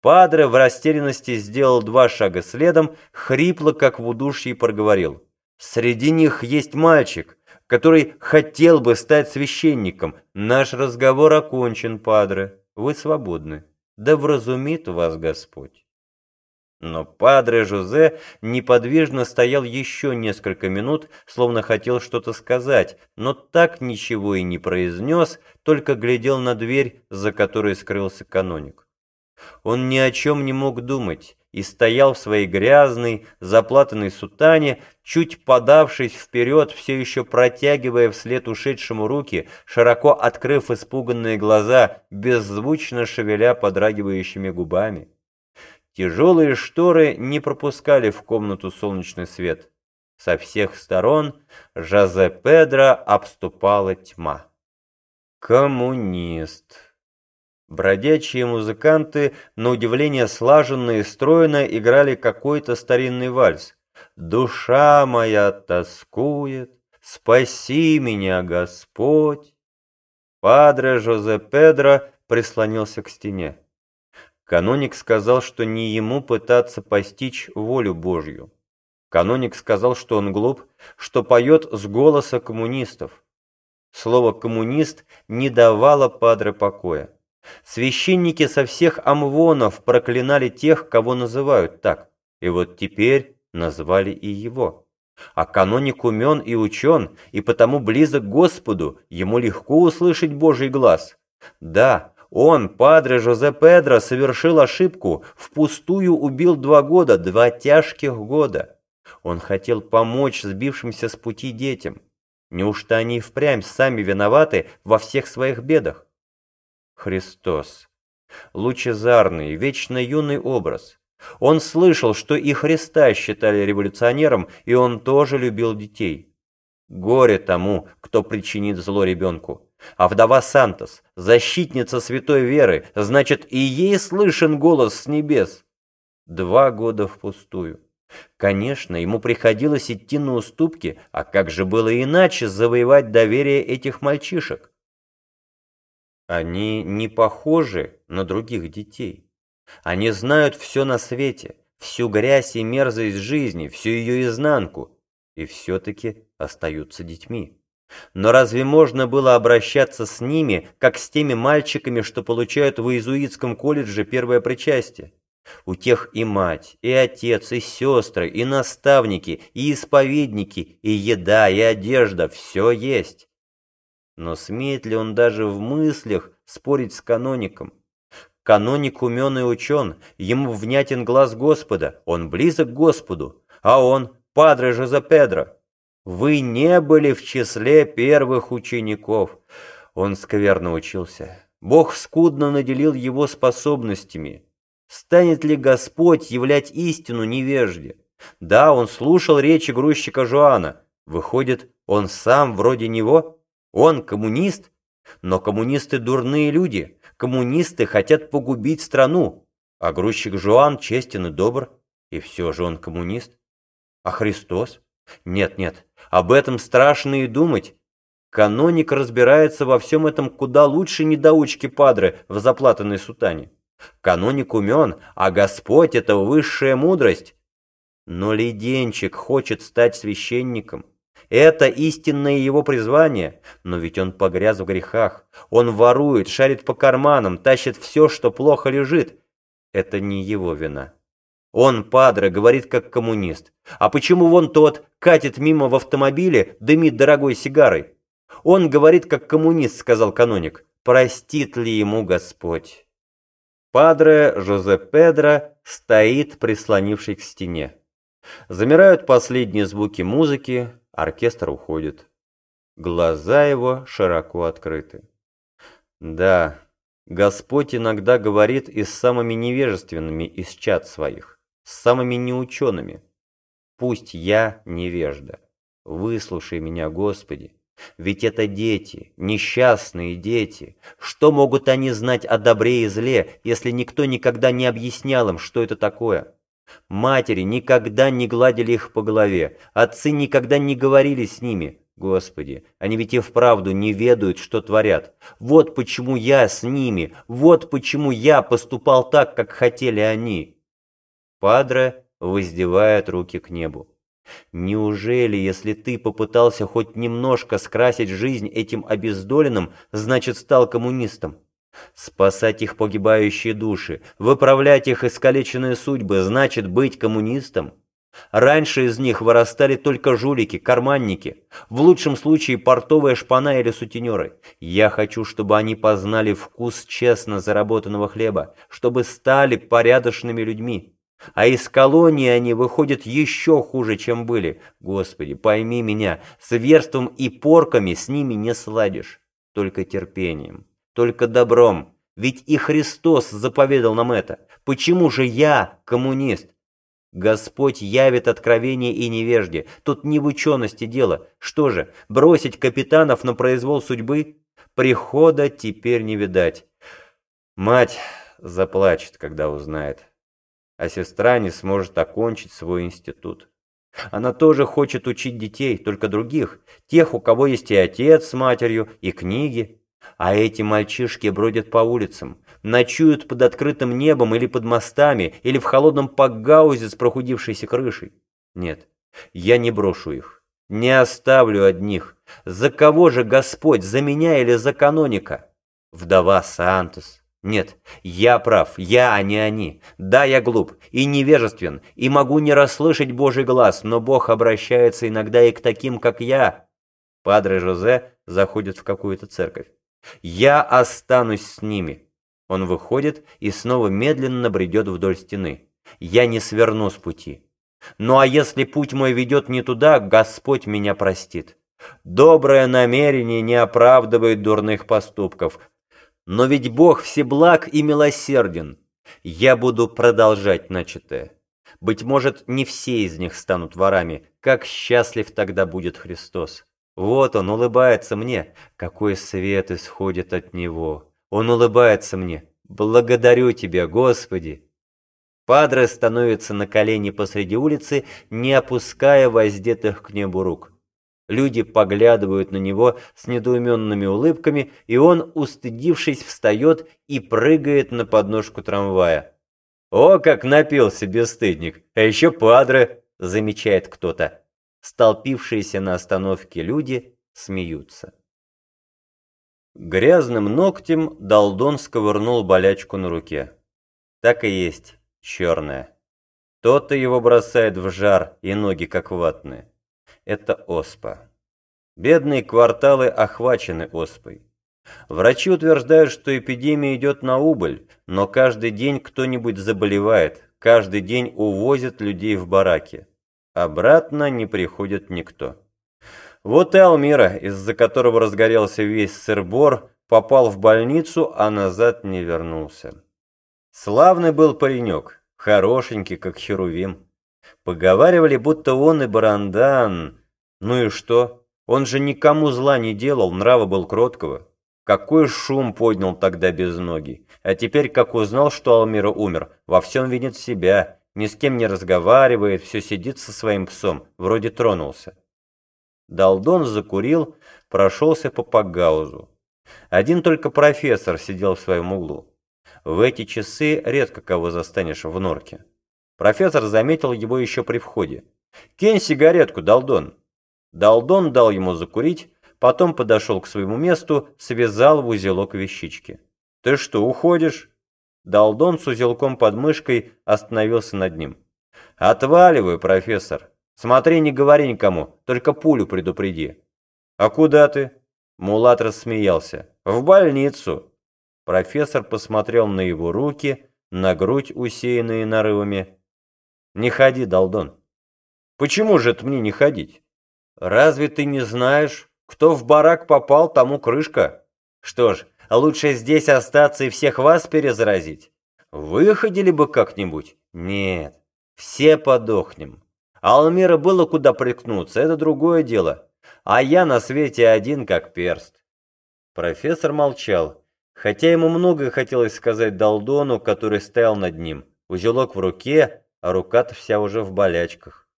Падре в растерянности сделал два шага следом, хрипло, как в удушье, проговорил. «Среди них есть мальчик, который хотел бы стать священником. Наш разговор окончен, Падре. Вы свободны. Да вразумит вас Господь». Но Падре Жозе неподвижно стоял еще несколько минут, словно хотел что-то сказать, но так ничего и не произнес, только глядел на дверь, за которой скрылся каноник. Он ни о чем не мог думать и стоял в своей грязной, заплатанной сутане, чуть подавшись вперед, все еще протягивая вслед ушедшему руки, широко открыв испуганные глаза, беззвучно шевеля подрагивающими губами. Тяжелые шторы не пропускали в комнату солнечный свет. Со всех сторон Жозе Педро обступала тьма. Коммунист. Бродячие музыканты, на удивление слаженно и стройно, играли какой-то старинный вальс. «Душа моя тоскует, спаси меня, Господь!» Падре Жозе Педро прислонился к стене. Каноник сказал, что не ему пытаться постичь волю Божью. Каноник сказал, что он глуп, что поет с голоса коммунистов. Слово «коммунист» не давало Падре покоя. Священники со всех амвонов проклинали тех, кого называют так, и вот теперь назвали и его. А каноник умен и учен, и потому близок к Господу, ему легко услышать Божий глаз. Да, он, падре Жозе Педро, совершил ошибку, впустую убил два года, два тяжких года. Он хотел помочь сбившимся с пути детям. Неужто они впрямь сами виноваты во всех своих бедах? Христос. Лучезарный, вечно юный образ. Он слышал, что и Христа считали революционером, и он тоже любил детей. Горе тому, кто причинит зло ребенку. А вдова Сантос, защитница святой веры, значит, и ей слышен голос с небес. Два года впустую. Конечно, ему приходилось идти на уступки, а как же было иначе завоевать доверие этих мальчишек? Они не похожи на других детей. Они знают все на свете, всю грязь и мерзость жизни, всю ее изнанку, и все-таки остаются детьми. Но разве можно было обращаться с ними, как с теми мальчиками, что получают в иезуитском колледже первое причастие? У тех и мать, и отец, и сестры, и наставники, и исповедники, и еда, и одежда – все есть. Но смеет ли он даже в мыслях спорить с каноником? Каноник умен и учен, ему внятен глаз Господа, он близок к Господу, а он – Падре Жозе Педро. Вы не были в числе первых учеников. Он скверно учился. Бог скудно наделил его способностями. Станет ли Господь являть истину невежде? Да, он слушал речи грузчика Жуана. Выходит, он сам вроде него? Он коммунист? Но коммунисты дурные люди. Коммунисты хотят погубить страну. А грузчик Жуан честен и добр. И все же он коммунист. А Христос? Нет, нет, об этом страшно и думать. Каноник разбирается во всем этом куда лучше недоучки Падре в заплатанной сутане. Каноник умен, а Господь — это высшая мудрость. Но Леденчик хочет стать священником. Это истинное его призвание, но ведь он погряз в грехах. Он ворует, шарит по карманам, тащит все, что плохо лежит. Это не его вина. Он, падре, говорит как коммунист. А почему вон тот катит мимо в автомобиле, дымит дорогой сигарой? Он говорит как коммунист, сказал каноник. Простит ли ему Господь? Падре Жозе Педро стоит, прислонившись к стене. Замирают последние звуки музыки, оркестр уходит. Глаза его широко открыты. Да, Господь иногда говорит и с самыми невежественными из чад своих с самыми неучеными. Пусть я невежда. Выслушай меня, Господи. Ведь это дети, несчастные дети. Что могут они знать о добре и зле, если никто никогда не объяснял им, что это такое? Матери никогда не гладили их по голове, отцы никогда не говорили с ними. Господи, они ведь и вправду не ведают, что творят. Вот почему я с ними, вот почему я поступал так, как хотели они. Падре воздевает руки к небу. Неужели, если ты попытался хоть немножко скрасить жизнь этим обездоленным, значит стал коммунистом? Спасать их погибающие души, выправлять их искалеченные судьбы, значит быть коммунистом? Раньше из них вырастали только жулики, карманники, в лучшем случае портовые шпана или сутенеры. Я хочу, чтобы они познали вкус честно заработанного хлеба, чтобы стали порядочными людьми. А из колонии они выходят еще хуже, чем были. Господи, пойми меня, с верством и порками с ними не сладишь, только терпением, только добром. Ведь и Христос заповедал нам это. Почему же я коммунист? Господь явит откровение и невежде. Тут не в учености дело. Что же, бросить капитанов на произвол судьбы? Прихода теперь не видать. Мать заплачет, когда узнает. А сестра не сможет окончить свой институт. Она тоже хочет учить детей, только других. Тех, у кого есть и отец с матерью, и книги. А эти мальчишки бродят по улицам ночуют под открытым небом или под мостами, или в холодном пакгаузе с прохудившейся крышей. Нет, я не брошу их, не оставлю одних. За кого же Господь, за меня или за каноника? Вдова Сантос. Нет, я прав, я, а не они. Да, я глуп и невежествен, и могу не расслышать Божий глаз, но Бог обращается иногда и к таким, как я. Падре Жозе заходит в какую-то церковь. Я останусь с ними. Он выходит и снова медленно бредет вдоль стены. Я не сверну с пути. Ну а если путь мой ведет не туда, Господь меня простит. Доброе намерение не оправдывает дурных поступков. Но ведь Бог всеблаг и милосерден. Я буду продолжать начатое. Быть может, не все из них станут ворами. Как счастлив тогда будет Христос. Вот он улыбается мне. Какой свет исходит от него. Он улыбается мне. «Благодарю тебя, Господи!» Падре становится на колени посреди улицы, не опуская воздетых к небу рук. Люди поглядывают на него с недоуменными улыбками, и он, устыдившись, встает и прыгает на подножку трамвая. «О, как напился бесстыдник! А еще падре!» – замечает кто-то. Столпившиеся на остановке люди смеются. Грязным ногтем Долдон сковырнул болячку на руке. Так и есть, черная. То-то его бросает в жар, и ноги как ватные. Это оспа. Бедные кварталы охвачены оспой. Врачи утверждают, что эпидемия идет на убыль, но каждый день кто-нибудь заболевает, каждый день увозят людей в бараки. Обратно не приходит никто. Вот и Алмира, из-за которого разгорелся весь сыр-бор, попал в больницу, а назад не вернулся. Славный был паренек, хорошенький, как херувим. Поговаривали, будто он и барандан. Ну и что? Он же никому зла не делал, нрава был кроткого. Какой шум поднял тогда без ноги. А теперь, как узнал, что Алмира умер, во всем винит себя, ни с кем не разговаривает, все сидит со своим псом, вроде тронулся. Далдон закурил, прошелся по Пагаузу. Один только профессор сидел в своем углу. В эти часы редко кого застанешь в норке. Профессор заметил его еще при входе. «Кинь сигаретку, Далдон!» Далдон дал ему закурить, потом подошел к своему месту, связал в узелок вещички. «Ты что, уходишь?» Далдон с узелком под мышкой остановился над ним. «Отваливаю, профессор!» Смотри, не говори никому, только пулю предупреди. А куда ты? Мулат рассмеялся. В больницу. Профессор посмотрел на его руки, на грудь, усеянные нарывами. Не ходи, Долдон. Почему же это мне не ходить? Разве ты не знаешь, кто в барак попал, тому крышка? Что ж, лучше здесь остаться и всех вас перезаразить. Выходили бы как-нибудь? Нет, все подохнем. А Алмира было куда прикнуться, это другое дело. А я на свете один, как перст. Профессор молчал, хотя ему многое хотелось сказать Долдону, который стоял над ним. Узелок в руке, а рука-то вся уже в болячках.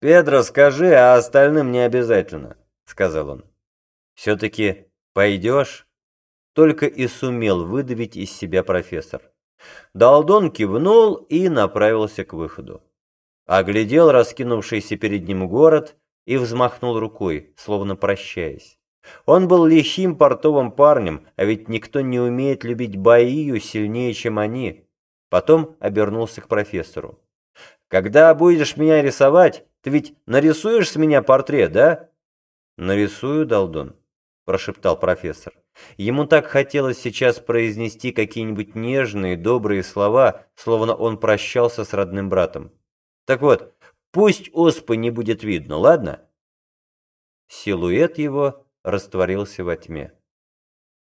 «Педро, скажи, а остальным не обязательно. сказал он. «Все-таки пойдешь?» Только и сумел выдавить из себя профессор. Далдон кивнул и направился к выходу. Оглядел раскинувшийся перед ним город и взмахнул рукой, словно прощаясь. Он был лихим портовым парнем, а ведь никто не умеет любить Баию сильнее, чем они. Потом обернулся к профессору. «Когда будешь меня рисовать, ты ведь нарисуешь с меня портрет, да?» «Нарисую, Далдон», – прошептал профессор. Ему так хотелось сейчас произнести какие-нибудь нежные, добрые слова, словно он прощался с родным братом. «Так вот, пусть оспы не будет видно, ладно?» Силуэт его растворился во тьме.